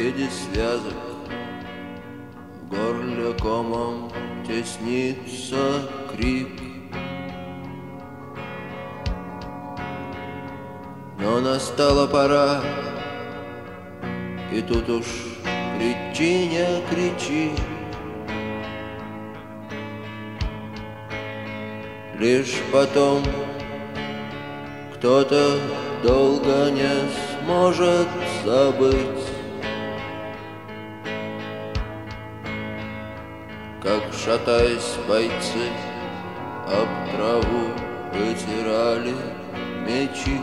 Среди связок в горле комом теснится крик Настала пора. И тут уж кричи, не кричи. Лишь потом кто-то долго не сможет забыть Как шатаясь бойцы об траву вытирали мечи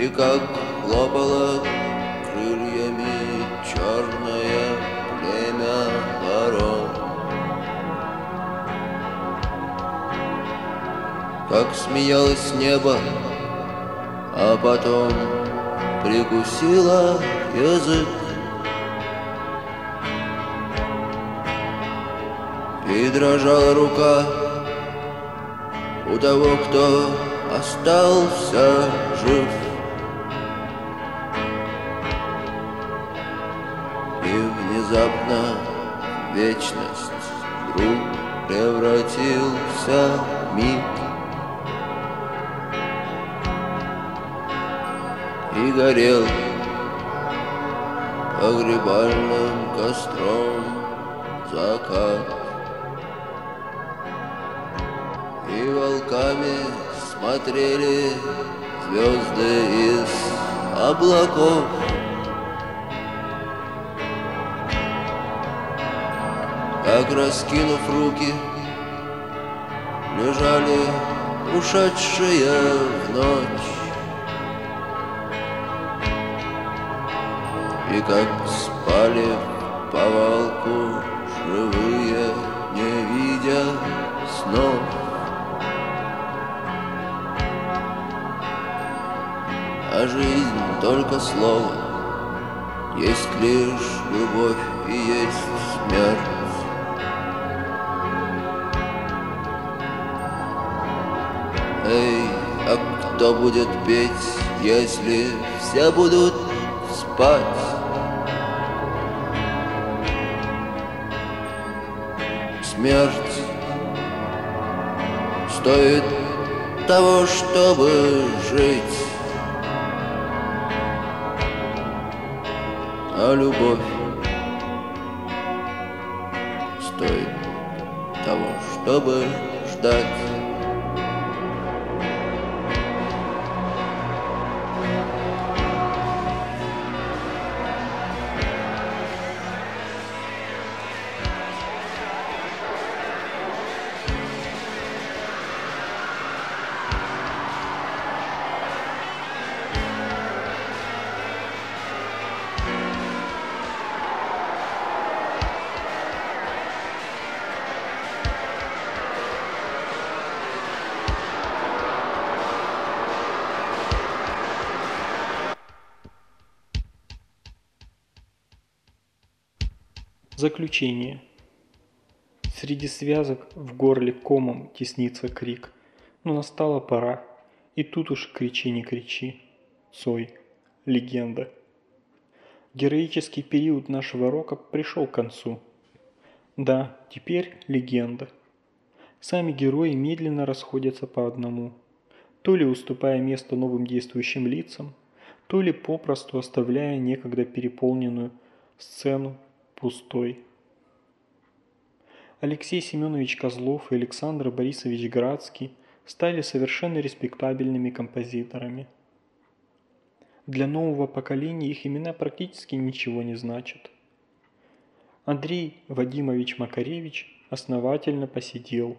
И как хлопало крыльями черное племя ворон. Как смеялось небо, а потом прикусила язык. И дрожала рука у того, кто остался жив вечность. Вдруг превратился в миг. И горел погребальным костром закат. И волками смотрели звезды из облаков раскинув руки Лежали ушедшие в ночь. И как спали в повалку живые, не видя снов. А жизнь только слово Есть лишь любовь и есть смерть кто будет петь, если все будут спать? Смерть стоит того, чтобы жить А любовь стоит того, чтобы ждать Заключение. Среди связок в горле комом теснится крик. Но настала пора. И тут уж кричи не кричи. Цой. Легенда. Героический период нашего рока пришел к концу. Да, теперь легенда. Сами герои медленно расходятся по одному. То ли уступая место новым действующим лицам, то ли попросту оставляя некогда переполненную сцену пустой. Алексей Семенович Козлов и Александр Борисович Градский стали совершенно респектабельными композиторами. Для нового поколения их имена практически ничего не значат. Андрей Вадимович Макаревич основательно посидел.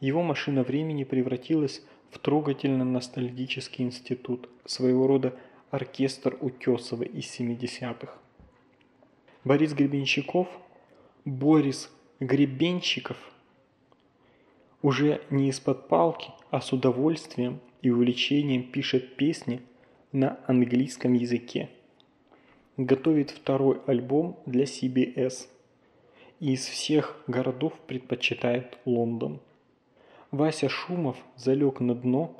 Его машина времени превратилась в трогательно-ностальгический институт, своего рода оркестр Утесова из 70-х. Борис Гребенщиков Борис Гребенщиков уже не из-под палки, а с удовольствием и увлечением пишет песни на английском языке. Готовит второй альбом для CBS. И из всех городов предпочитает Лондон. Вася Шумов залег на дно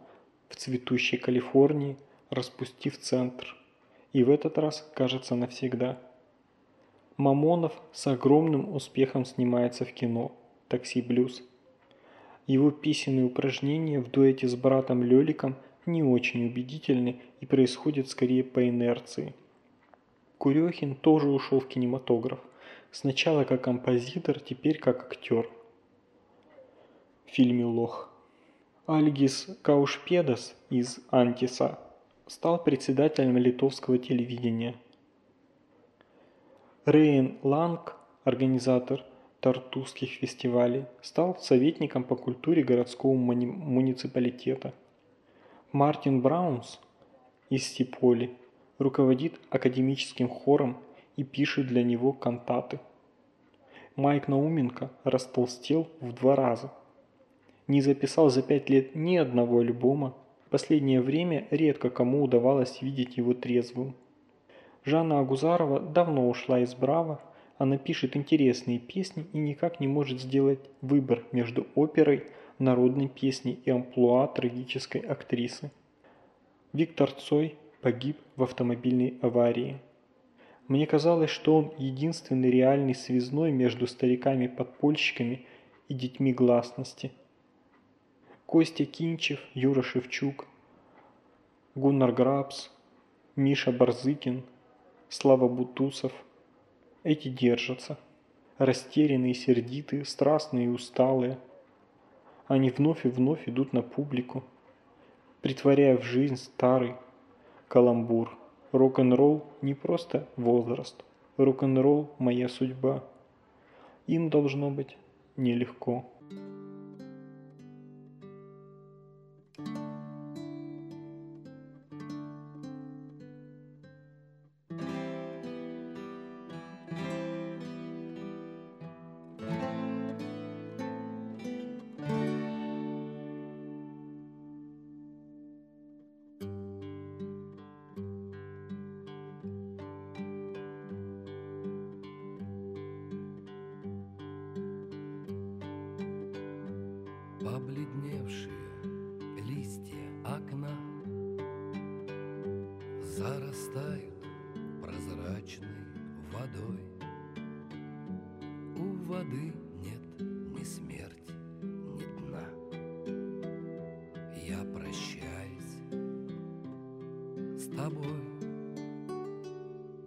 в цветущей Калифорнии, распустив центр. И в этот раз, кажется, навсегда. Мамонов с огромным успехом снимается в кино «Такси Блюз». Его песенные упражнения в дуэте с братом Лёликом не очень убедительны и происходят скорее по инерции. Курехин тоже ушел в кинематограф. Сначала как композитор, теперь как актер. В фильме «Лох». Альгис Каушпедас из «Антиса» стал председателем литовского телевидения. Рейн Ланг, организатор Тартусских фестивалей, стал советником по культуре городского муни муниципалитета. Мартин Браунс из Стиполи руководит академическим хором и пишет для него кантаты. Майк Науменко растолстел в два раза. Не записал за пять лет ни одного альбома. В последнее время редко кому удавалось видеть его трезвым. Жанна Агузарова давно ушла из Браво она пишет интересные песни и никак не может сделать выбор между оперой, народной песней и амплуа трагической актрисы. Виктор Цой погиб в автомобильной аварии. Мне казалось, что он единственный реальный связной между стариками-подпольщиками и детьми гласности. Костя Кинчев, Юра Шевчук, Гуннар Грабс, Миша Барзыкин, Слава Бутусов – эти держатся. Растерянные, сердитые, страстные и усталые. Они вновь и вновь идут на публику, притворяя в жизнь старый каламбур. Рок-н-ролл не просто возраст. Рок-н-ролл – моя судьба. Им должно быть нелегко. побледневшие листья окна Зарастают прозрачной водой. У воды нет ни смерти, ни дна. Я прощаюсь с тобой.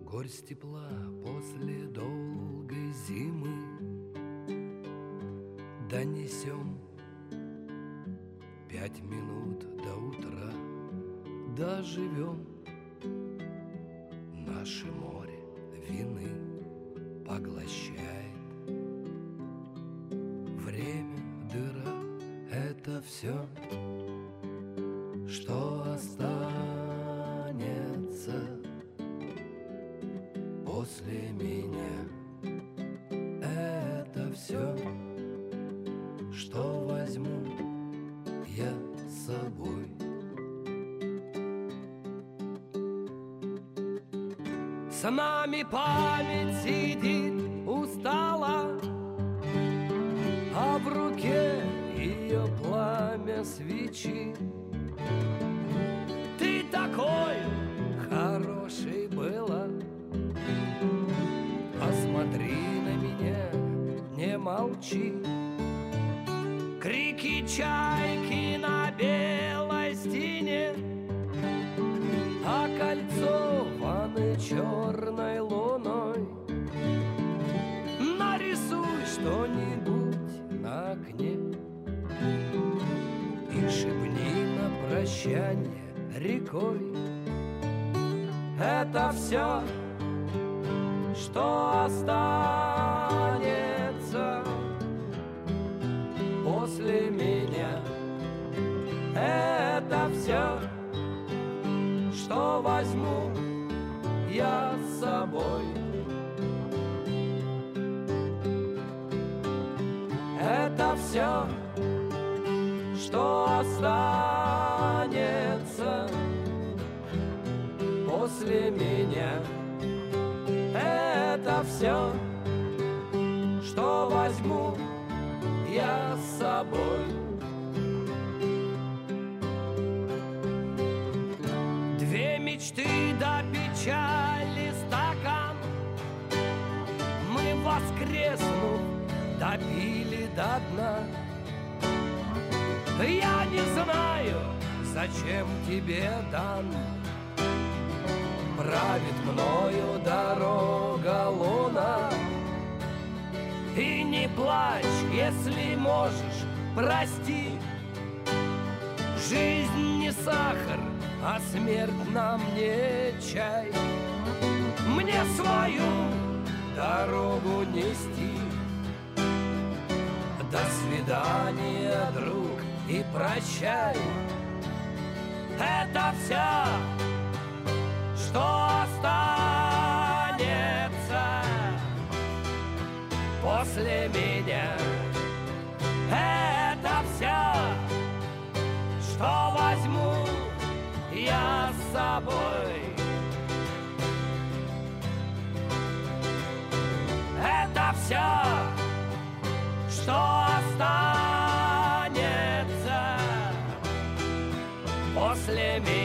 Горсть тепла после долгой зимы. Донесем доживем. Наше море вины поглощает. Время дыра — это все, что останется после меня. За нами память сидит устала, А в руке ее пламя свечи. Рекой. Это все, что останется после меня. Это все, что возьму я с собой. все, что останется после меня. Это все, что возьму я с собой. Две мечты до печали стакан Мы воскреснув допили до дна Я не знаю, зачем тебе дан Правит мною дорога луна. И не плачь, если можешь, прости. Жизнь не сахар, а смерть нам не чай. Мне свою дорогу нести. До свидания, друг, и прощай. Это все, что останется после меня. Это все, что возьму я с собой. Это все, что останется после меня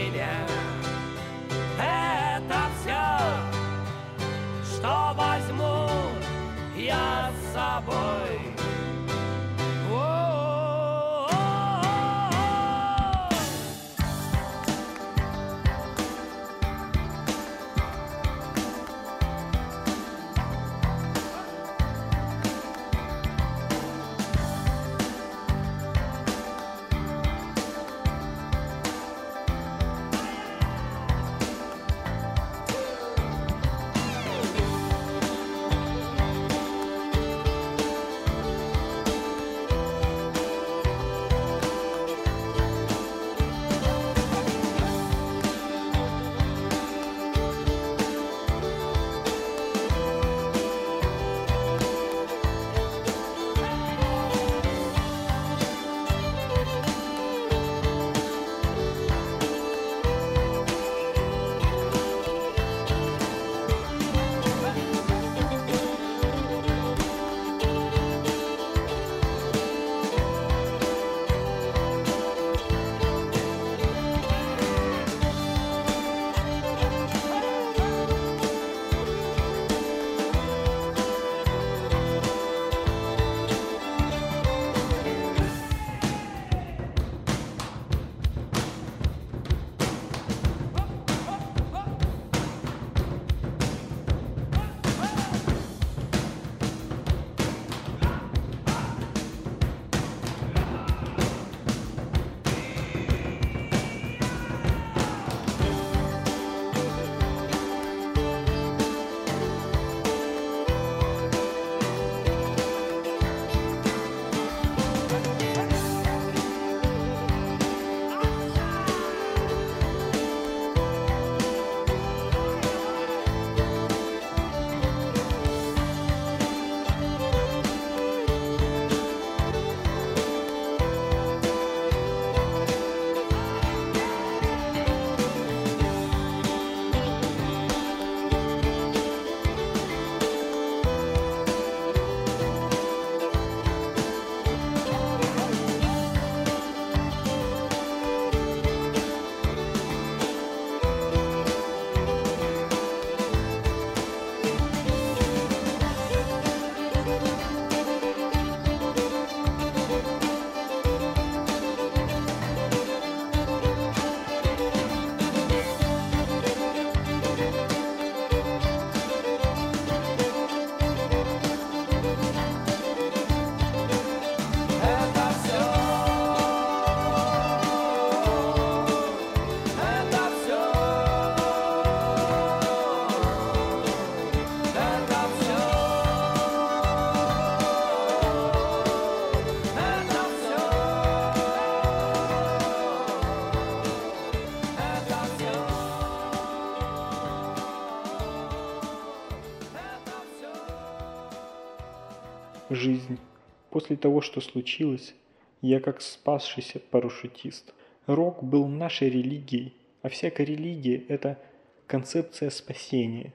После того, что случилось, я как спасшийся парашютист. Рок был нашей религией, а всякая религия – это концепция спасения.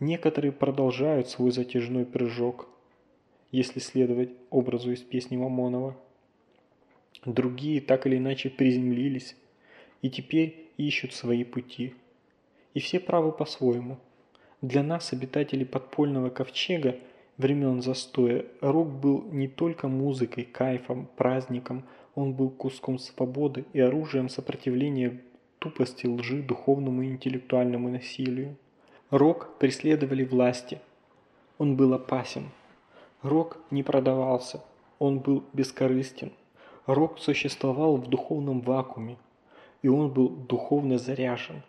Некоторые продолжают свой затяжной прыжок, если следовать образу из песни Мамонова. Другие так или иначе приземлились и теперь ищут свои пути. И все правы по-своему. Для нас, обитателей подпольного ковчега – времен застоя рок был не только музыкой, кайфом, праздником, он был куском свободы и оружием сопротивления тупости, лжи, духовному и интеллектуальному насилию. Рок преследовали власти. Он был опасен. Рок не продавался. Он был бескорыстен. Рок существовал в духовном вакууме. И он был духовно заряжен.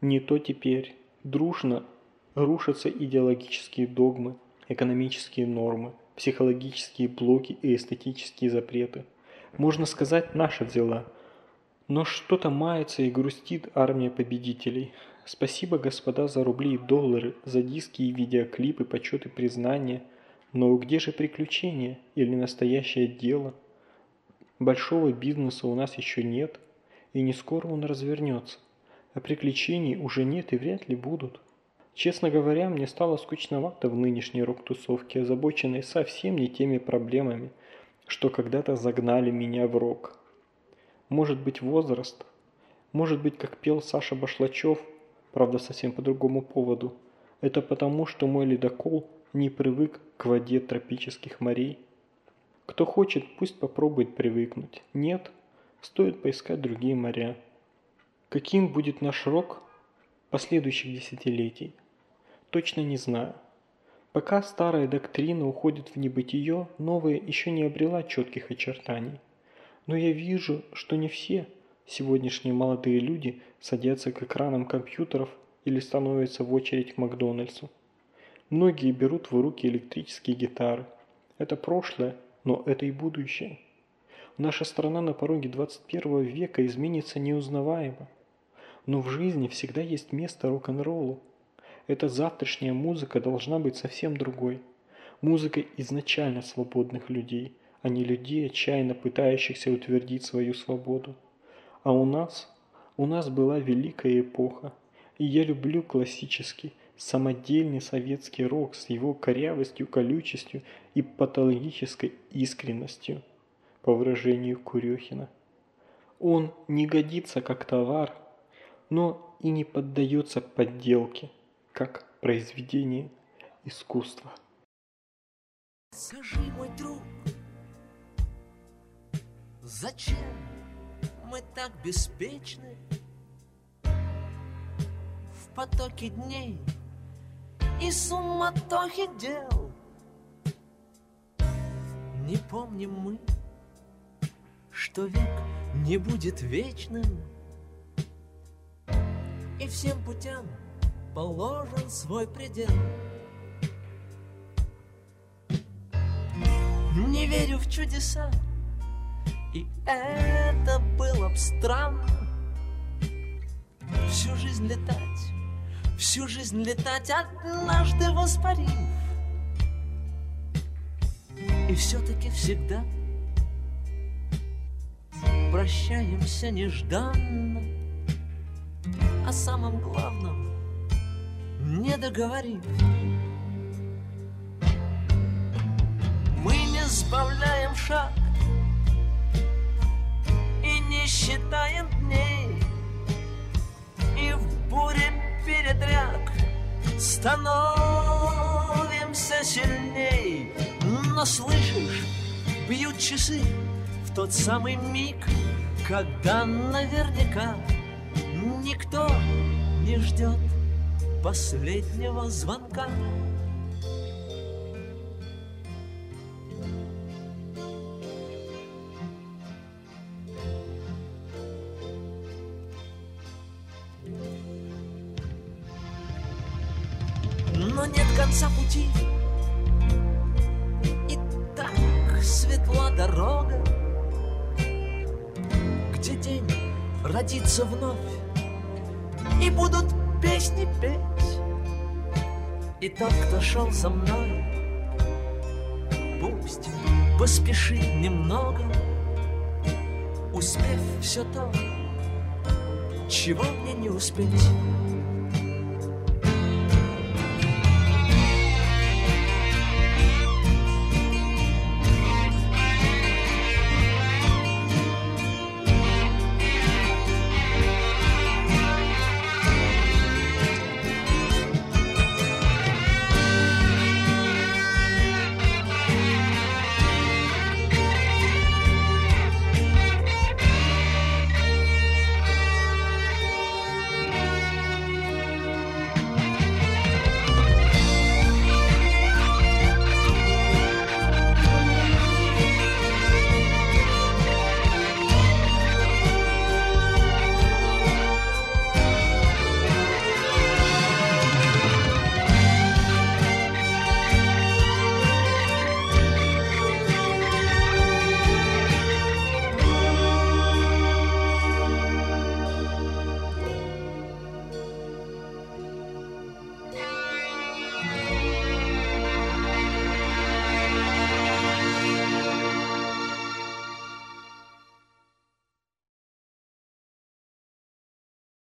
Не то теперь. Дружно рушатся идеологические догмы, экономические нормы, психологические блоки и эстетические запреты. Можно сказать, наши дела. Но что-то мается и грустит армия победителей. Спасибо, господа, за рубли и доллары, за диски и видеоклипы, почет и признание. Но где же приключения или настоящее дело? Большого бизнеса у нас еще нет, и не скоро он развернется. А приключений уже нет и вряд ли будут. Честно говоря, мне стало скучновато в нынешней рок-тусовке, озабоченной совсем не теми проблемами, что когда-то загнали меня в рок. Может быть возраст, может быть, как пел Саша Башлачев, правда совсем по другому поводу, это потому, что мой ледокол не привык к воде тропических морей. Кто хочет, пусть попробует привыкнуть. Нет, стоит поискать другие моря. Каким будет наш рок последующих десятилетий? Точно не знаю. Пока старая доктрина уходит в небытие, новая еще не обрела четких очертаний. Но я вижу, что не все сегодняшние молодые люди садятся к экранам компьютеров или становятся в очередь к Макдональдсу. Многие берут в руки электрические гитары. Это прошлое, но это и будущее. Наша страна на пороге 21 века изменится неузнаваемо. Но в жизни всегда есть место рок-н-роллу. Эта завтрашняя музыка должна быть совсем другой. Музыка изначально свободных людей, а не людей, отчаянно пытающихся утвердить свою свободу. А у нас, у нас была великая эпоха, и я люблю классический, самодельный советский рок с его корявостью, колючестью и патологической искренностью, по выражению Курехина. Он не годится как товар, но и не поддается подделке – как произведение искусства. Скажи, мой друг, зачем мы так беспечны В потоке дней и суматохе дел? Не помним мы, что век не будет вечным И всем путям – положен свой предел. Не верю в чудеса, и это было б странно. Всю жизнь летать, всю жизнь летать, однажды воспарив. И все-таки всегда прощаемся нежданно о самом главном не договорив. Мы не сбавляем шаг и не считаем дней, и в буре передряг становимся сильней. Но слышишь, бьют часы в тот самый миг, когда наверняка никто не ждет последнего звонка. Со мной, пусть поспешит немного, Успев все то, чего мне не успеть.